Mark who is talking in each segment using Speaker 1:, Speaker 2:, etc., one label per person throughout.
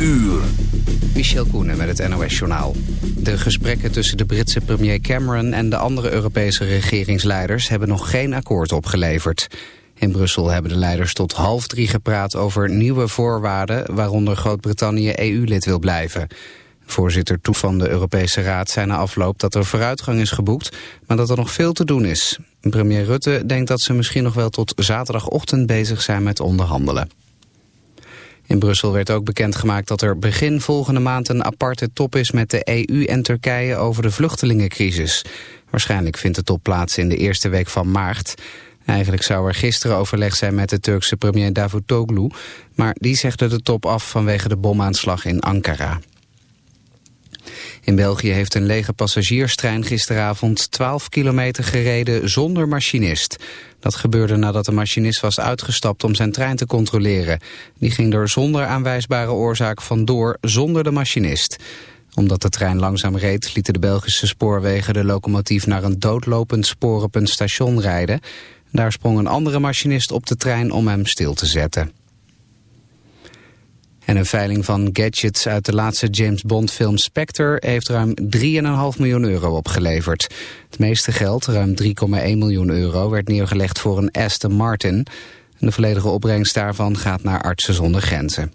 Speaker 1: uur.
Speaker 2: Michel Koenen met het NOS-journaal. De gesprekken tussen de Britse premier Cameron en de andere Europese regeringsleiders hebben nog geen akkoord opgeleverd. In Brussel hebben de leiders tot half drie gepraat over nieuwe voorwaarden waaronder Groot-Brittannië EU-lid wil blijven. Voorzitter Toe van de Europese Raad zei na afloop dat er vooruitgang is geboekt, maar dat er nog veel te doen is. Premier Rutte denkt dat ze misschien nog wel tot zaterdagochtend bezig zijn met onderhandelen. In Brussel werd ook bekendgemaakt dat er begin volgende maand een aparte top is met de EU en Turkije over de vluchtelingencrisis. Waarschijnlijk vindt de top plaats in de eerste week van maart. Eigenlijk zou er gisteren overleg zijn met de Turkse premier Davutoglu, maar die zegde de top af vanwege de bomaanslag in Ankara. In België heeft een lege passagierstrein gisteravond 12 kilometer gereden zonder machinist. Dat gebeurde nadat de machinist was uitgestapt om zijn trein te controleren. Die ging er zonder aanwijsbare oorzaak vandoor zonder de machinist. Omdat de trein langzaam reed lieten de Belgische spoorwegen de locomotief naar een doodlopend spoor op een station rijden. Daar sprong een andere machinist op de trein om hem stil te zetten. En een veiling van gadgets uit de laatste James Bond film Spectre heeft ruim 3,5 miljoen euro opgeleverd. Het meeste geld, ruim 3,1 miljoen euro, werd neergelegd voor een Aston Martin. de volledige opbrengst daarvan gaat naar Artsen zonder Grenzen.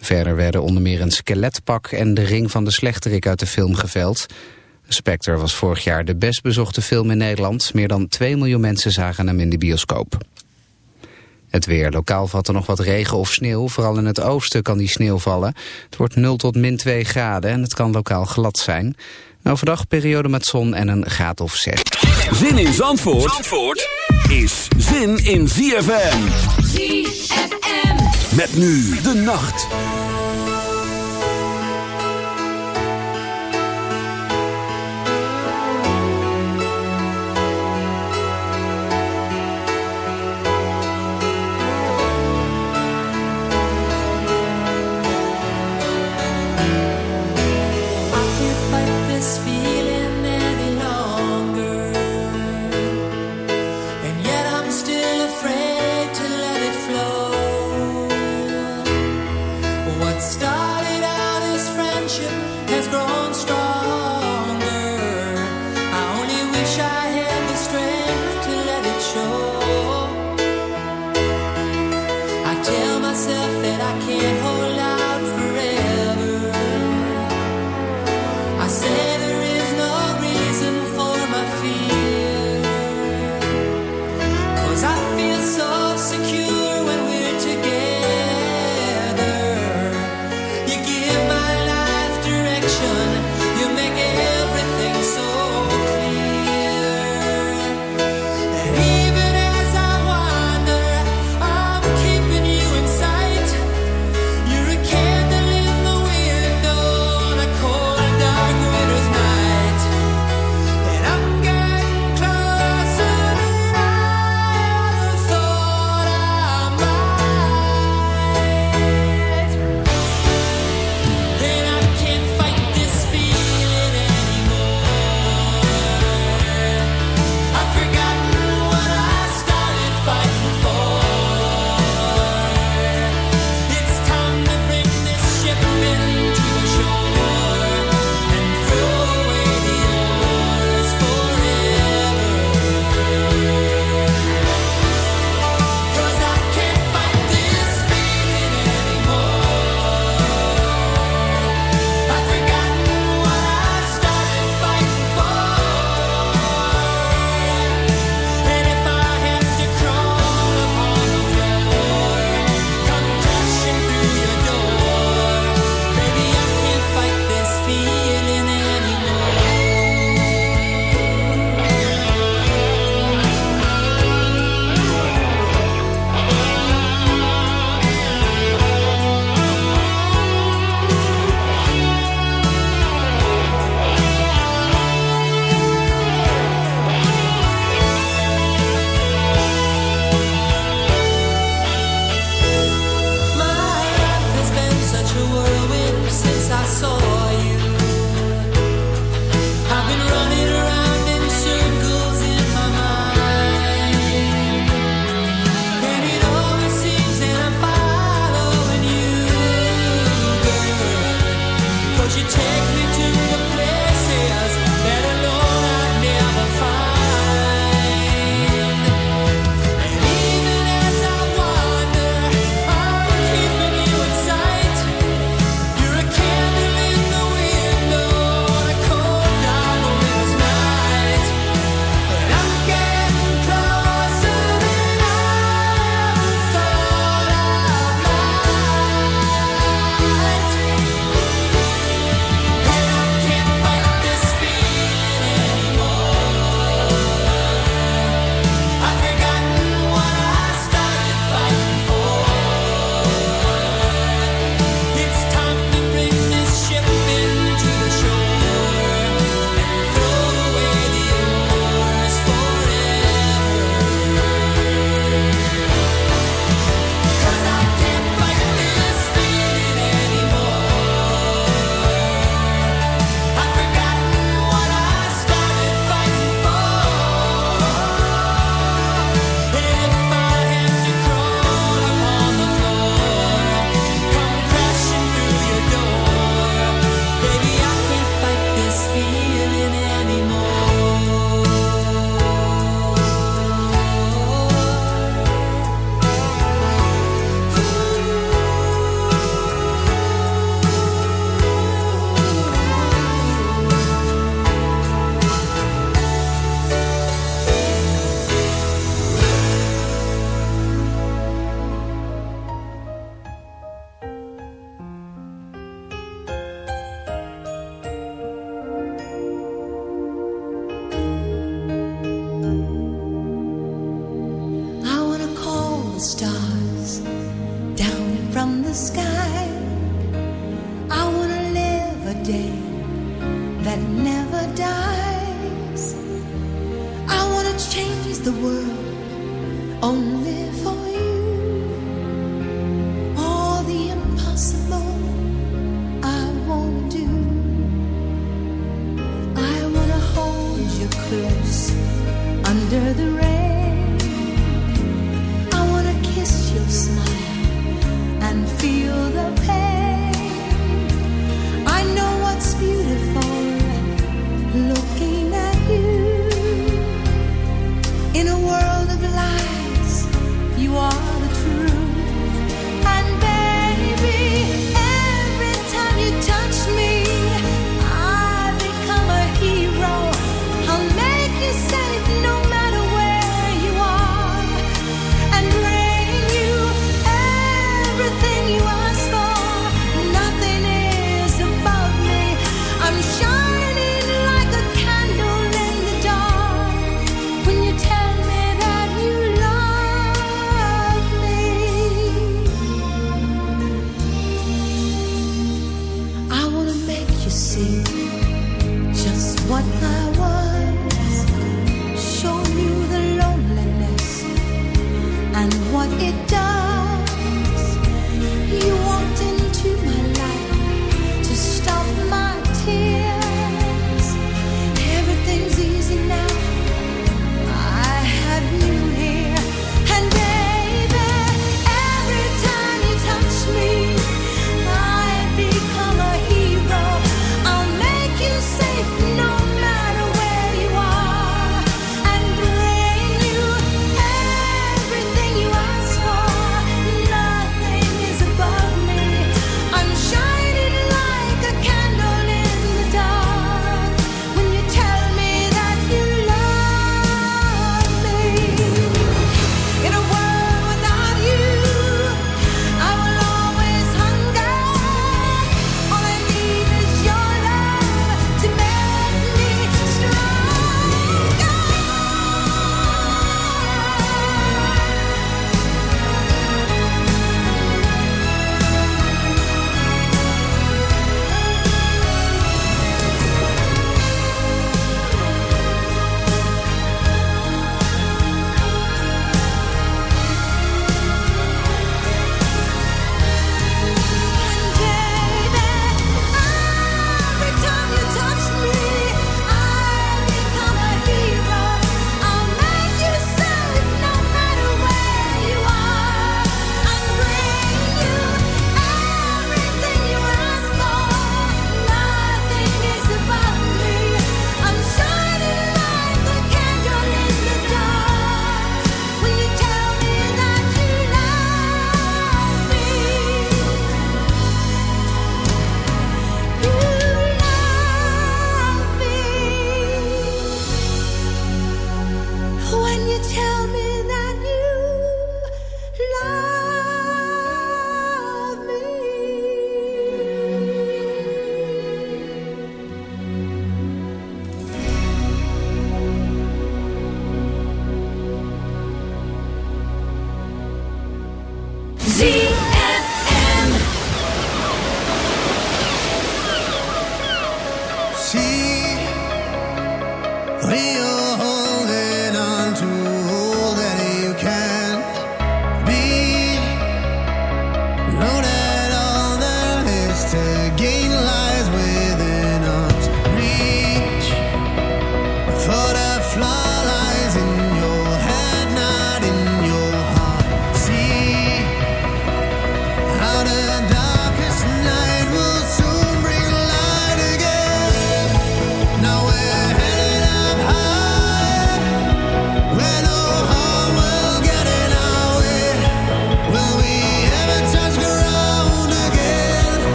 Speaker 2: Verder werden onder meer een skeletpak en de ring van de slechterik uit de film geveld. Spectre was vorig jaar de best bezochte film in Nederland. Meer dan 2 miljoen mensen zagen hem in de bioscoop. Het weer. Lokaal valt er nog wat regen of sneeuw. Vooral in het oosten kan die sneeuw vallen. Het wordt 0 tot min 2 graden en het kan lokaal glad zijn. Overdag periode met zon en een graad of 6.
Speaker 1: Zin in Zandvoort, Zandvoort is zin in ZFM. ZFM. Met nu de nacht.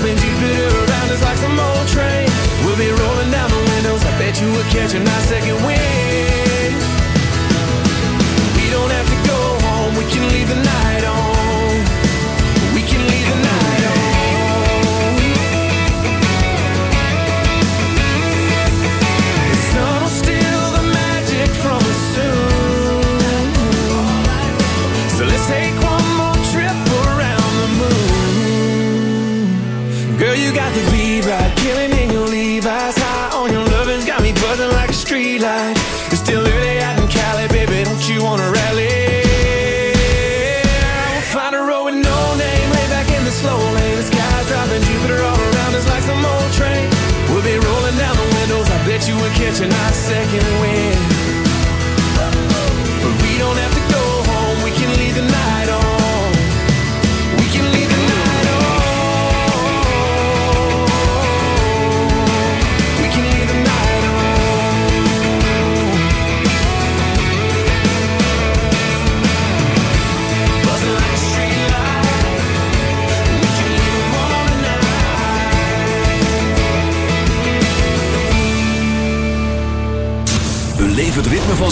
Speaker 3: dropping Jupiter around us like some old train. We'll be rolling down the windows. I bet you we'll catch a nice second wind. A
Speaker 4: nice second wind.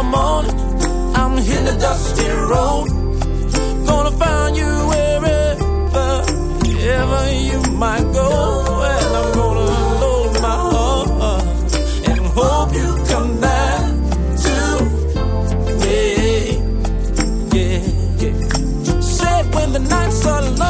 Speaker 5: I'm on. I'm in the dusty road. Gonna find you wherever, ever you might go. And I'm gonna load my heart and hope you come back to me. Yeah, yeah. Said when the nights are long.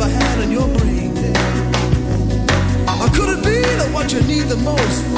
Speaker 5: ever
Speaker 3: had in your brain. Could it be that what you need the most?